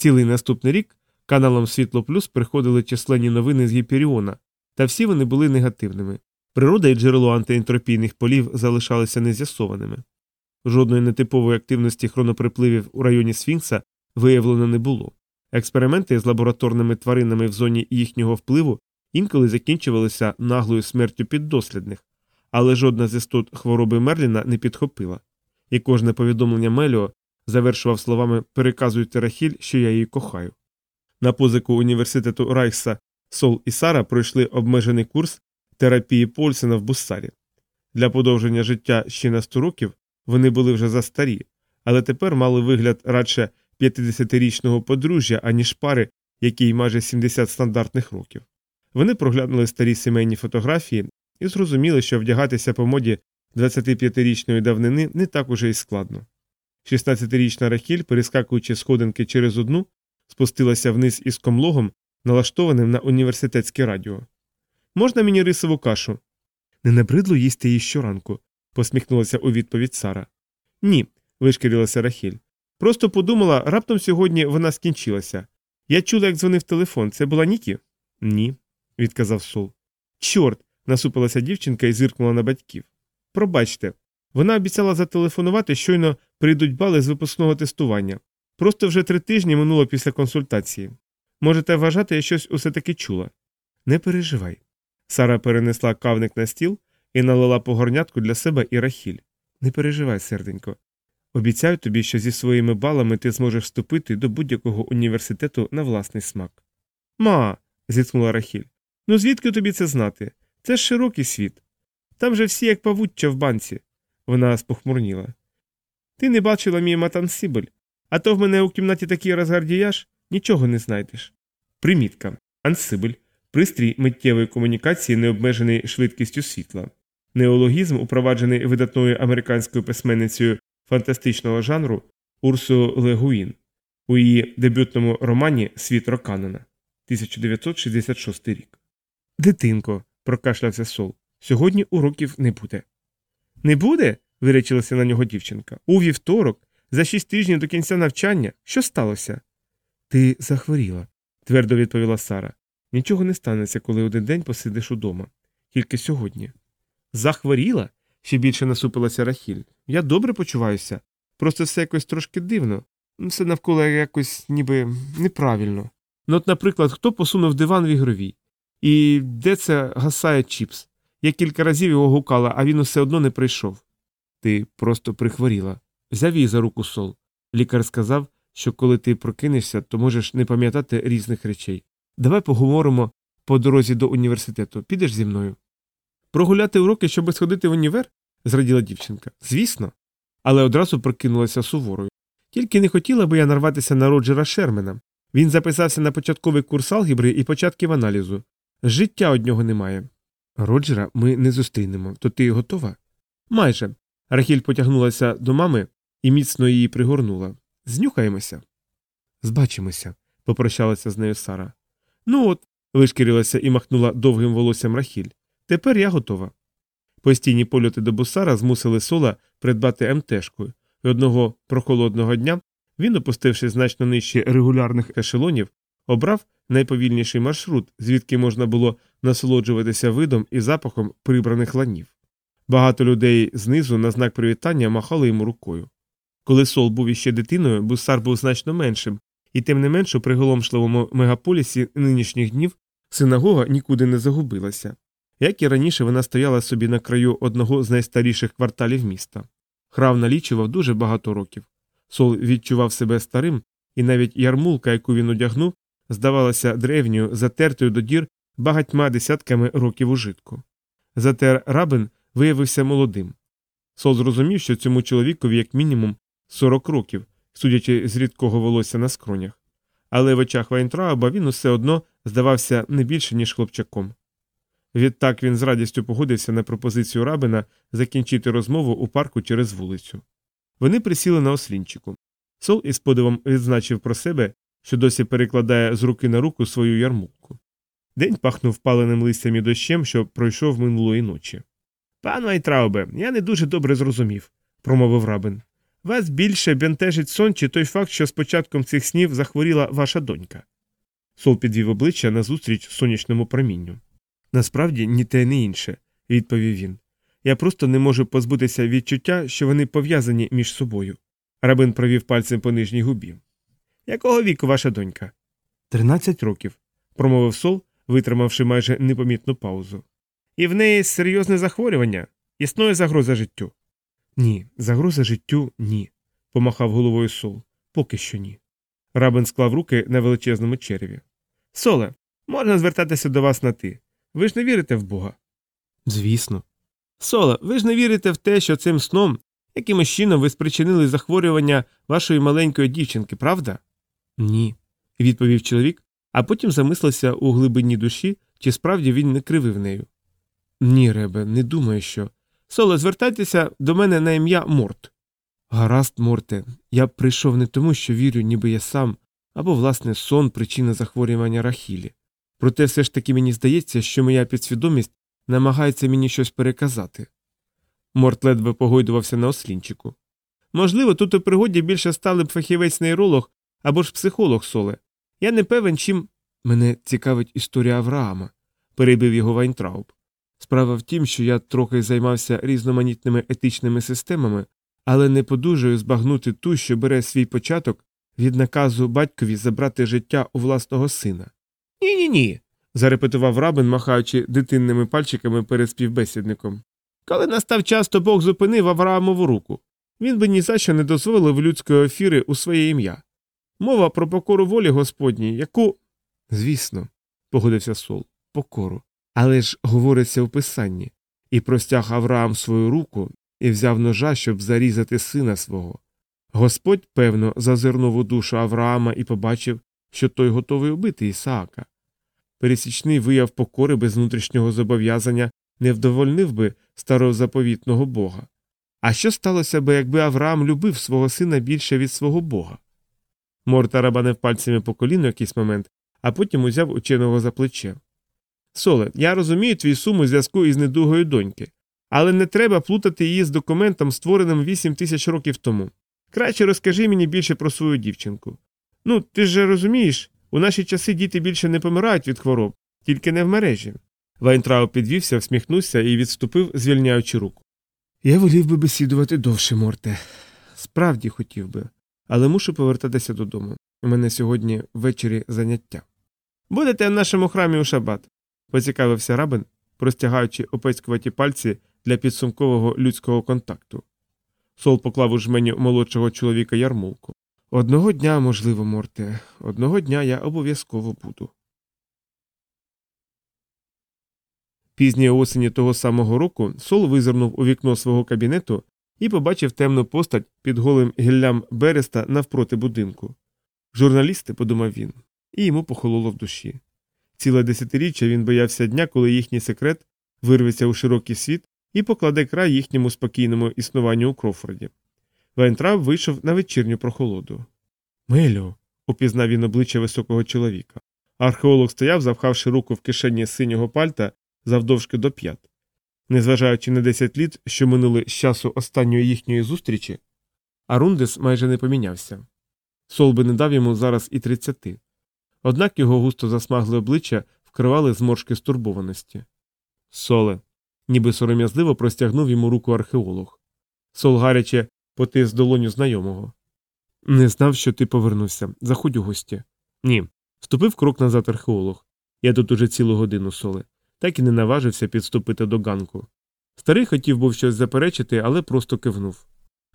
Цілий наступний рік каналом Світло Плюс приходили численні новини з Гіперіона, та всі вони були негативними. Природа і джерело антиентропійних полів залишалися нез'ясованими. Жодної нетипової активності хроноприпливів у районі Сфінкса виявлено не було. Експерименти з лабораторними тваринами в зоні їхнього впливу інколи закінчувалися наглою смертю піддослідних, але жодна з істот хвороби Мерліна не підхопила, і кожне повідомлення Меліо завершував словами Переказуйте Рахіль, що я її кохаю. На позику університету Райхса Сол і Сара пройшли обмежений курс терапії Польсена в Буссарі. Для подовження життя ще на 100 років вони були вже застарі, але тепер мали вигляд радше 50-річного подружжя, аніж пари, якій майже 70 стандартних років. Вони проглянули старі сімейні фотографії і зрозуміли, що вдягатися по моді 25-річної давнини не так уже й складно. 16-річна Рахіль, перескакуючи сходинки через одну, спустилася вниз із комлогом, налаштованим на університетське радіо. Можна мені рисову кашу? Не набридло їсти її щоранку, посміхнулася у відповідь Сара. Ні, вишкірилася Рахіль. Просто подумала, раптом сьогодні вона скінчилася. Я чула, як дзвонив телефон. Це була Нікі? Ні, відказав Сол. Чорт. насупилася дівчинка і зиркнула на батьків. Пробачте, вона обіцяла зателефонувати, щойно прийдуть бали з випускного тестування. Просто вже три тижні минуло після консультації. Можете вважати, я щось усе таки чула. Не переживай. Сара перенесла кавник на стіл і налила погорнятку для себе і рахіль. Не переживай, серденько. Обіцяю тобі, що зі своїми балами ти зможеш вступити до будь-якого університету на власний смак. Ма. зітхнула Рахіль. Ну звідки тобі це знати? Це ж широкий світ. Там же всі як павуччя в банці. Вона спохмурніла. Ти не бачила мій матансибель, а то в мене у кімнаті такий розгардіяж, нічого не знайдеш. Примітка. Ансибель пристрій миттєвої комунікації, не обмежений швидкістю світла. Неологізм, упроваджений видатною американською письменницею фантастичного жанру Урсу Легуїн у її дебютному романі Світ Роканена 1966 рік. Дитинко, прокашлявся Сол. Сьогодні уроків не буде. Не буде? виречилася на нього дівчинка. У вівторок, за шість тижнів до кінця навчання, що сталося? Ти захворіла, твердо відповіла Сара. Нічого не станеться, коли один день посидиш удома. Тільки сьогодні. Захворіла? ще більше насупилася Рахіль. Я добре почуваюся. Просто все якось трошки дивно. Все навколо якось ніби неправильно. Ну, от, наприклад, хто посунув диван в ігровій? І де це гасає Чіпс? Я кілька разів його гукала, а він усе одно не прийшов. Ти просто прихворіла. Взяв її за руку сол. Лікар сказав, що коли ти прокинешся, то можеш не пам'ятати різних речей. Давай поговоримо по дорозі до університету. Підеш зі мною. Прогуляти уроки, щоб сходити в універ? зраділа дівчинка. Звісно. Але одразу прокинулася суворою. Тільки не хотіла би я нарватися на Роджера Шермена. Він записався на початковий курс алгебри і початків аналізу. Життя од нього немає. Роджера ми не зустрінемо, то ти готова? Майже. Рахіль потягнулася до мами і міцно її пригорнула. Знюхаємося. Збачимося, попрощалася з нею Сара. Ну от, вишкірилася і махнула довгим волоссям Рахіль. Тепер я готова. Постійні польоти до бусара змусили сола придбати МТшку, і одного прохолодного дня він, опустивши значно нижче регулярних ешелонів, обрав найповільніший маршрут, звідки можна було насолоджуватися видом і запахом прибраних ланів. Багато людей знизу на знак привітання махали йому рукою. Коли сол був іще дитиною, бусар був значно меншим, і тим не менш у приголомшливому мегаполісі нинішніх днів синагога нікуди не загубилася. Як і раніше, вона стояла собі на краю одного з найстаріших кварталів міста. Храм налічував дуже багато років. Сол відчував себе старим, і навіть ярмулка, яку він одягнув, здавалася древньою, затертою до дір багатьма десятками років ужитку. Зате рабин виявився молодим. Сол зрозумів, що цьому чоловікові, як мінімум, 40 років, судячи з рідкого волосся на скронях. Але в очах Вайнтрауба він усе одно здавався не більше, ніж хлопчаком. Відтак він з радістю погодився на пропозицію рабина закінчити розмову у парку через вулицю. Вони присіли на ослінчику. Сол із подивом відзначив про себе, що досі перекладає з руки на руку свою ярмулку. День пахнув паленим листям і дощем, що пройшов минулої ночі. Пан Вайтраубе, я не дуже добре зрозумів, промовив рабин. Вас більше бентежить сон чи той факт, що з початком цих снів захворіла ваша донька. Сол підвів обличчя назустріч сонячному промінню. Насправді ні те, ні інше, відповів він. Я просто не можу позбутися відчуття, що вони пов'язані між собою. Рабин провів пальцем по нижній губі. Якого віку ваша донька? Тринадцять років, промовив сол, витримавши майже непомітну паузу. І в неї серйозне захворювання, існує загроза життю. Ні, загроза життю ні, помахав головою сол. Поки що ні. Рабин склав руки на величезному череві. Соле, можна звертатися до вас на ти. Ви ж не вірите в Бога. Звісно. Соле, ви ж не вірите в те, що цим сном якимось чином ви спричинили захворювання вашої маленької дівчинки, правда? Ні, відповів чоловік, а потім замислився у глибині душі, чи справді він не кривив нею. Ні, Ребе, не думаю, що. Соло, звертайтеся до мене на ім'я Морт. Гаразд, Морте, я прийшов не тому, що вірю, ніби я сам, або, власне, сон причина захворювання Рахілі. Проте все ж таки мені здається, що моя підсвідомість намагається мені щось переказати. Морт ледве погойдувався на ослінчику. Можливо, тут у пригоді більше стали б фахівець нейролог або ж психолог соле. Я не певен, чим. Мене цікавить історія Авраама, перебив його Вайнтрауб. Справа в тім, що я трохи займався різноманітними етичними системами, але не подужую збагнути ту, що бере свій початок від наказу батькові забрати життя у власного сина. Ні, ні, ні. зарепетував рабин, махаючи дитинними пальчиками перед співбесідником. Коли настав час, то Бог зупинив Авраамову руку. Він би ні за що не дозволив людської ефіри у своє ім'я. Мова про покору волі Господній, яку. Звісно, погодився Сол, покору. Але ж говориться в писанні і простяг Авраам свою руку і взяв ножа, щоб зарізати сина свого. Господь, певно, зазирнув у душу Авраама і побачив, що той готовий убити Ісаака. Пересічний вияв покори без внутрішнього зобов'язання не вдовольнив би старозаповітного Бога. А що сталося би, якби Авраам любив свого сина більше від свого Бога? Морта рабанив пальцями по коліну якийсь момент, а потім узяв ученого за плече. Соле, я розумію твій сум у зв'язку із недугою доньки, але не треба плутати її з документом, створеним 8 тисяч років тому. Краще розкажи мені більше про свою дівчинку. Ну, ти ж розумієш, у наші часи діти більше не помирають від хвороб, тільки не в мережі. Вайнтрау підвівся, всміхнувся і відступив, звільняючи руку. Я волів би бесідувати довше, Морте. Справді хотів би, але мушу повертатися додому. У мене сьогодні ввечері заняття. Будете в нашому храмі у шабат, поцікавився рабин, простягаючи опецькуваті пальці для підсумкового людського контакту. Сол поклав у жменю молодшого чоловіка ярмулку. Одного дня, можливо, Морте, одного дня я обов'язково буду. Пізньої осені того самого року Сол визирнув у вікно свого кабінету і побачив темну постать під голим гіллям береста навпроти будинку. Журналісти, подумав він, і йому похололо в душі. Ціле десятиріччя він боявся дня, коли їхній секрет вирветься у широкий світ і покладе край їхньому спокійному існуванню у Крофорді. Вайнтрав вийшов на вечірню прохолоду. Мелю. упізнав він обличчя високого чоловіка. Археолог стояв, завхавши руку в кишені синього пальта завдовжки до п'ят. Незважаючи на десять літ, що минули з часу останньої їхньої зустрічі, Арундес майже не помінявся. Сол би не дав йому зараз і тридцяти. Однак його густо засмагле обличчя вкривали зморшки стурбованості. Соле, ніби сором'язливо простягнув йому руку археолог. Сол гаряче потис долоню знайомого. Не знав, що ти повернувся. Заходь у гості. Ні. Ступив крок назад археолог. Я тут уже цілу годину соле. Так і не наважився підступити до ганку. Старий хотів був щось заперечити, але просто кивнув.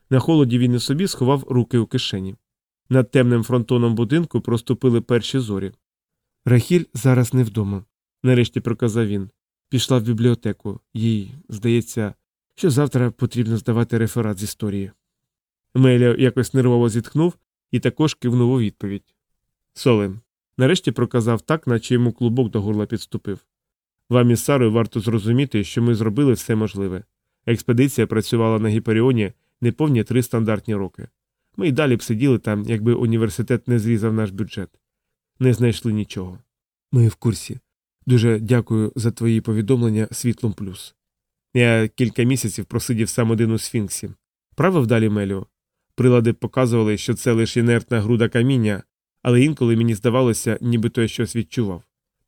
На холоді він і собі сховав руки у кишені. Над темним фронтоном будинку проступили перші зорі. Рахіль зараз не вдома, нарешті проказав він. Пішла в бібліотеку. Їй, здається, що завтра потрібно здавати реферат з історії. Меля якось нервово зітхнув і також кивнув у відповідь. Солем. Нарешті проказав так, наче йому клубок до горла підступив. Вам із Сарою варто зрозуміти, що ми зробили все можливе. Експедиція працювала на Гіперіоні неповні три стандартні роки. Ми й далі б сиділи там, якби університет не зрізав наш бюджет. Не знайшли нічого. Ми в курсі. Дуже дякую за твої повідомлення світлом плюс. Я кілька місяців просидів сам один у Сфінксі. Правив далі Меліо? Прилади показували, що це лише інертна груда каміння, але інколи мені здавалося, ніби той щось відчував.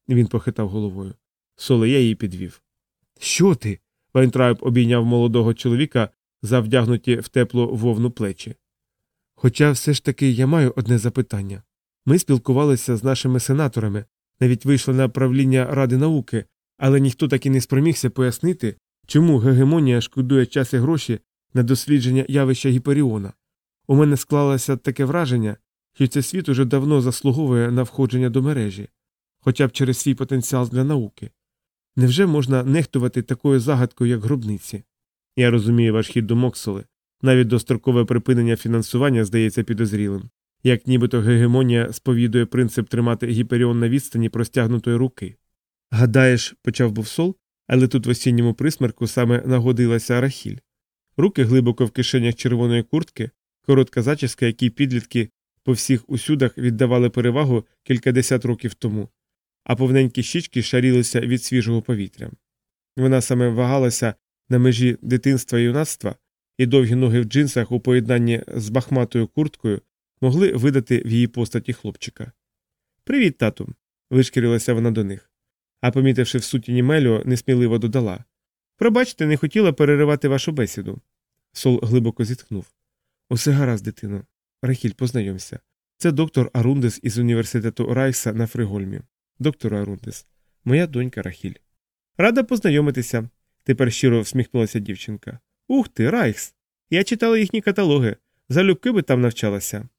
Він похитав головою. Соле я її підвів. Що ти? Вайнтрауб обійняв молодого чоловіка, завдягнуті в теплу вовну плечі. Хоча все ж таки я маю одне запитання. Ми спілкувалися з нашими сенаторами, навіть вийшли на правління Ради науки, але ніхто так і не спромігся пояснити, чому гегемонія шкодує час і гроші на дослідження явища Гіперіона. У мене склалося таке враження, що цей світ уже давно заслуговує на входження до мережі, хоча б через свій потенціал для науки. Невже можна нехтувати такою загадкою, як гробниці? Я розумію ваш хід думок, Соле. Навіть дострокове припинення фінансування здається підозрілим, як нібито гегемонія сповідує принцип тримати гіперіон на відстані простягнутої руки. Гадаєш, почав був сол, але тут в осінньому присмерку саме нагодилася Рахіль. Руки глибоко в кишенях червоної куртки, коротка зачіска, якій підлітки по всіх усюдах віддавали перевагу кількадесят років тому, а повненькі щічки шарілися від свіжого повітря. Вона саме вагалася на межі дитинства і юнацтва, і довгі ноги в джинсах у поєднанні з бахматою курткою могли видати в її постаті хлопчика. Привіт, тату. вишкірилася вона до них. А помітивши в сутіні Меліо, несміливо додала Пробачте, не хотіла переривати вашу бесіду. Сол глибоко зітхнув. Усе гаразд, дитино. Рахіль, познайомся. Це доктор Арундес із університету Райса на Фригольмі. Доктор Арундес, моя донька Рахіль. Рада познайомитися. Тепер щиро всміхнулася дівчинка. Ух ти, Райхс. Я читала їхні каталоги. Залюбки би там навчалася.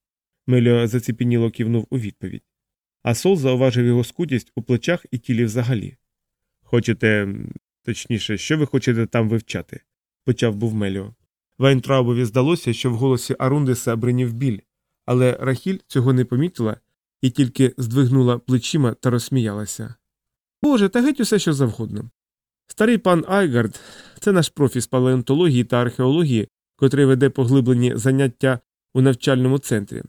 Меліо заціпініло кивнув у відповідь. А Сол зауважив його скутість у плечах і тілі взагалі. Хочете, точніше, що ви хочете там вивчати? почав був Меліо. Вайнтраубові здалося, що в голосі Арундеса бринів біль, але Рахіль цього не помітила і тільки здвигнула плечима та розсміялася. Боже, та геть усе що завгодно. Старий пан Айгард це наш профі з палеонтології та археології, котрий веде поглиблені заняття у навчальному центрі.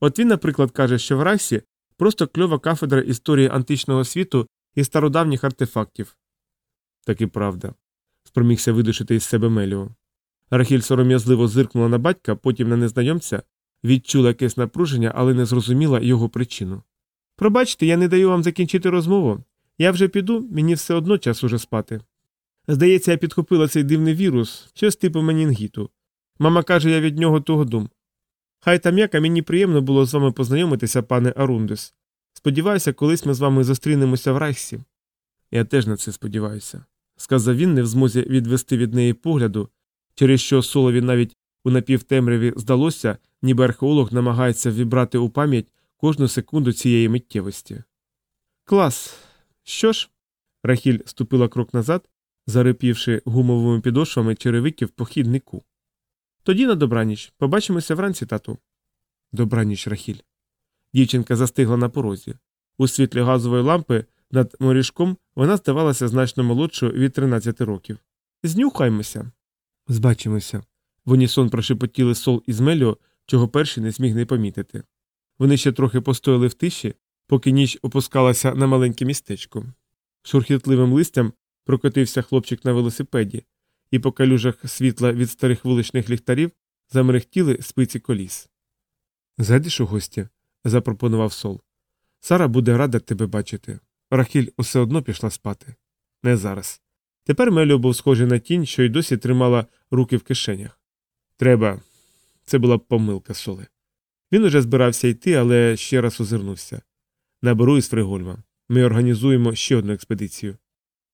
От він, наприклад, каже, що в Райсі просто кльова кафедра історії античного світу і стародавніх артефактів. Так і правда, спромігся видушити із себе Меліо. Рахіль сором'язливо зиркнула на батька, потім на незнайомця, відчула якесь напруження, але не зрозуміла його причину. Пробачте, я не даю вам закінчити розмову. Я вже піду, мені все одно час уже спати. Здається, я підхопила цей дивний вірус, щось типу менінгіту. Мама каже, я від нього того дум. Хай там яка мені приємно було з вами познайомитися, пане Арундес. Сподіваюся, колись ми з вами зустрінемося в Райсі. Я теж на це сподіваюся, сказав він, не в змозі відвести від неї погляду, через що Солові навіть у напівтемряві здалося, ніби археолог намагається вібрати у пам'ять кожну секунду цієї миттєвості. Клас. Що ж? Рахіль ступила крок назад, зарипівши гумовими підошвами черевиків по хіднику. Тоді на добраніч. Побачимося вранці, тату. Добраніч, Рахіль. Дівчинка застигла на порозі. У світлі газової лампи над морішком вона здавалася значно молодшою від 13 років. Знюхаймося. Збачимося. В унісон прошепотіли сол із Меліо, чого перший не зміг не помітити. Вони ще трохи постояли в тиші, поки ніч опускалася на маленьке містечко. Шурхітливим листям прокотився хлопчик на велосипеді, і по калюжах світла від старих вуличних ліхтарів замерехтіли спиці коліс. Зайдеш у гості? запропонував сол. Сара буде рада тебе бачити. Рахіль усе одно пішла спати. Не зараз. Тепер Меліо був схожий на тінь, що й досі тримала руки в кишенях. Треба. Це була помилка соли. Він уже збирався йти, але ще раз озирнувся. Наберу із Фригольма. Ми організуємо ще одну експедицію.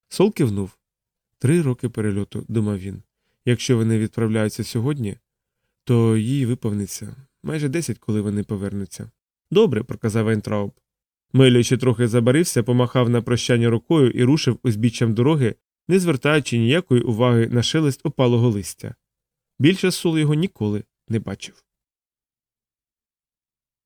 Сол кивнув. Три роки перельоту, думав він. Якщо вони відправляються сьогодні, то їй виповниться майже десять, коли вони повернуться. Добре, проказав Вайнтрауб. Меліо ще трохи забарився, помахав на прощання рукою і рушив узбіччям дороги, не звертаючи ніякої уваги на шелест опалого листя. Більше Сол його ніколи не бачив.